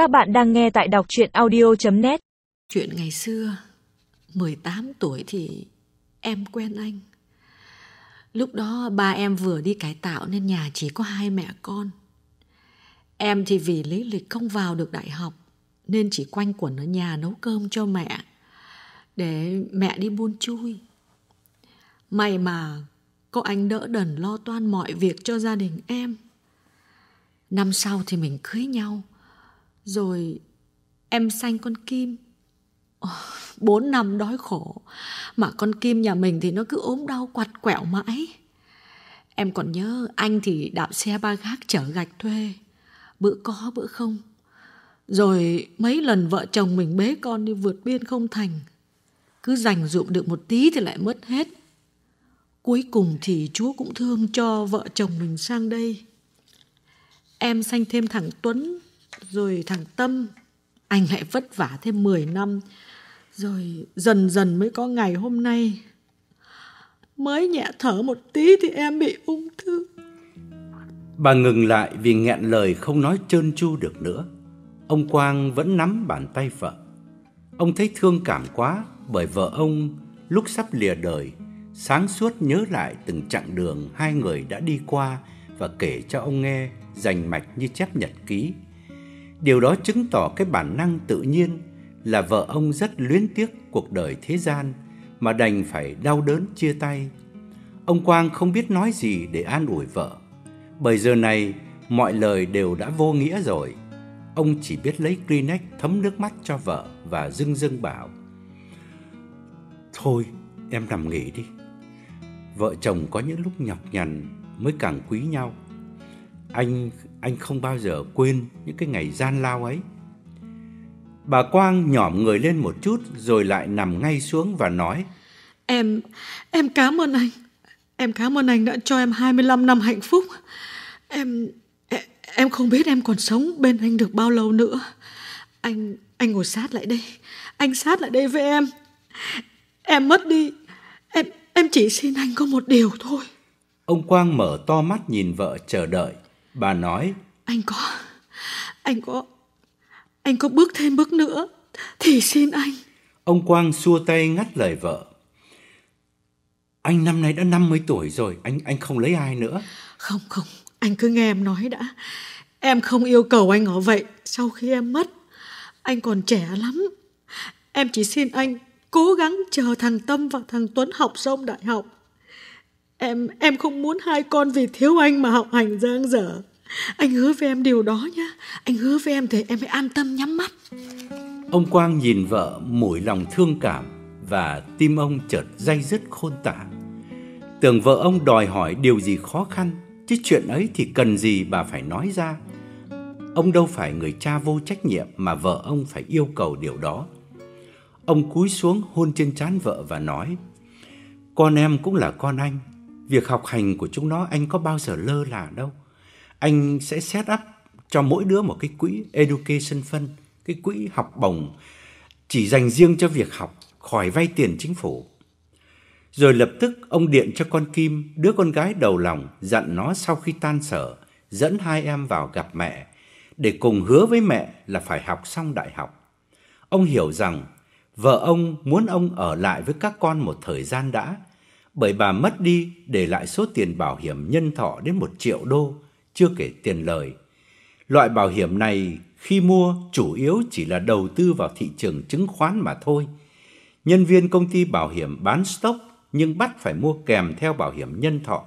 Các bạn đang nghe tại đọc chuyện audio.net Chuyện ngày xưa, 18 tuổi thì em quen anh. Lúc đó ba em vừa đi cải tạo nên nhà chỉ có hai mẹ con. Em thì vì lý lịch không vào được đại học nên chỉ quanh quẩn ở nhà nấu cơm cho mẹ để mẹ đi buôn chui. May mà có anh đỡ đần lo toan mọi việc cho gia đình em. Năm sau thì mình cưới nhau. Rồi em sanh con Kim. Bốn năm đói khổ. Mà con Kim nhà mình thì nó cứ ốm đau quặt quẹo mãi. Em còn nhớ anh thì đạp xe ba gác chở gạch thuê. Bữa có bữa không. Rồi mấy lần vợ chồng mình bế con đi vượt biên không thành. Cứ dành dụm được một tí thì lại mất hết. Cuối cùng thì Chúa cũng thương cho vợ chồng mình sang đây. Em sanh thêm thằng Tuấn, rồi thằng Tâm. Anh lại vất vả thêm 10 năm. Rồi dần dần mới có ngày hôm nay. Mới nhẹ thở một tí thì em bị ung thư. Bà ngừng lại vì nghẹn lời không nói trơn tru được nữa. Ông Quang vẫn nắm bàn tay vợ. Ông thấy thương cảm quá bởi vợ ông lúc sắp lìa đời, sáng suốt nhớ lại từng chặng đường hai người đã đi qua và kể cho ông nghe rành mạch như chép nhật ký. Điều đó chứng tỏ cái bản năng tự nhiên là vợ ông rất luyến tiếc cuộc đời thế gian mà đành phải đau đớn chia tay. Ông Quang không biết nói gì để an ủi vợ, bởi giờ này mọi lời đều đã vô nghĩa rồi. Ông chỉ biết lấy Kleenex thấm nước mắt cho vợ và dưng dưng bảo Thôi em nằm nghỉ đi Vợ chồng có những lúc nhọc nhằn mới càng quý nhau Anh anh không bao giờ quên những cái ngày gian lao ấy Bà Quang nhỏm người lên một chút rồi lại nằm ngay xuống và nói Em, em cảm ơn anh. Em cảm ơn anh đã cho em 25 năm hạnh phúc. Em, em, em không biết em còn sống bên anh được bao lâu nữa. Anh, anh ngồi sát lại đây. Anh sát lại đây với em. Em mất đi. Em, em chỉ xin anh có một điều thôi. Ông Quang mở to mắt nhìn vợ chờ đợi Bà nói Anh có, anh có, anh có bước thêm bước nữa thì xin anh. Ông Quang xua tay ngắt lời vợ Anh năm nay đã 50 tuổi rồi Anh anh không lấy ai nữa Không không, anh cứ nghe em nói đã. Em không yêu cầu anh ở vậy sau khi em mất. Anh còn trẻ lắm. Em chỉ xin anh cố gắng chờ thằng Tâm và thằng Tuấn học xong đại học. Em em không muốn hai con vì thiếu anh mà học hành giang dở. Anh hứa với em điều đó nhá. Anh hứa với em thì em phải an tâm nhắm mắt. Ông Quang nhìn vợ mũi lòng thương cảm Và tim ông chợt day dứt khôn tả Tưởng vợ ông đòi hỏi điều gì khó khăn, Chứ chuyện ấy thì cần gì bà phải nói ra Ông đâu phải người cha vô trách nhiệm Mà vợ ông phải yêu cầu điều đó Ông cúi xuống hôn trên trán vợ và nói, Con em cũng là con anh Việc học hành của chúng nó, anh có bao giờ lơ là đâu. Anh sẽ set up cho mỗi đứa một cái quỹ education fund, Cái quỹ học bổng chỉ dành riêng cho việc học, Khỏi vay tiền chính phủ. Rồi lập tức ông điện cho con Kim, Đứa con gái đầu lòng, Dặn nó sau khi tan sở, Dẫn hai em vào gặp mẹ, Để cùng hứa với mẹ là phải học xong đại học. Ông hiểu rằng Vợ ông muốn ông ở lại với các con một thời gian đã bởi bà mất đi để lại số tiền bảo hiểm nhân thọ đến một triệu đô Chưa kể tiền lời Loại bảo hiểm này khi mua chủ yếu chỉ là đầu tư vào thị trường chứng khoán mà thôi. Nhân viên công ty bảo hiểm bán stock nhưng bắt phải mua kèm theo bảo hiểm nhân thọ.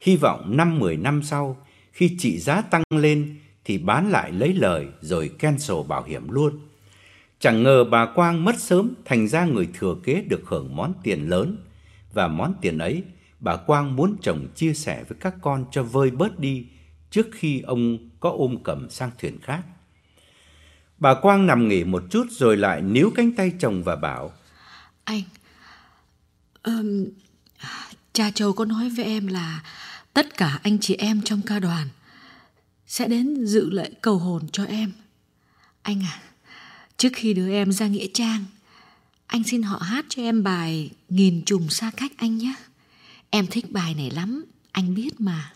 Hy vọng 5-10 năm sau, khi trị giá tăng lên thì bán lại lấy lời rồi cancel bảo hiểm luôn. Chẳng ngờ bà Quang mất sớm thành ra người thừa kế được hưởng món tiền lớn. Và món tiền ấy, bà Quang muốn chồng chia sẻ với các con cho vơi bớt đi trước khi ông có ôm cầm sang thuyền khác. Bà Quang nằm nghỉ một chút rồi lại níu cánh tay chồng và bảo Anh, um, cha Châu có nói với em là tất cả anh chị em trong ca đoàn sẽ đến dự lễ cầu hồn cho em. Anh à, trước khi đưa em ra nghĩa trang, anh xin họ hát cho em bài Nghìn trùng xa cách anh nhé. Em thích bài này lắm, anh biết mà.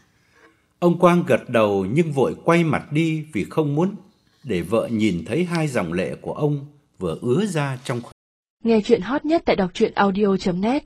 Ông Quang gật đầu nhưng vội quay mặt đi vì không muốn để vợ nhìn thấy hai dòng lệ của ông vừa ứa ra trong Nghe chuyện hot nhất tại đọc truyện audio.net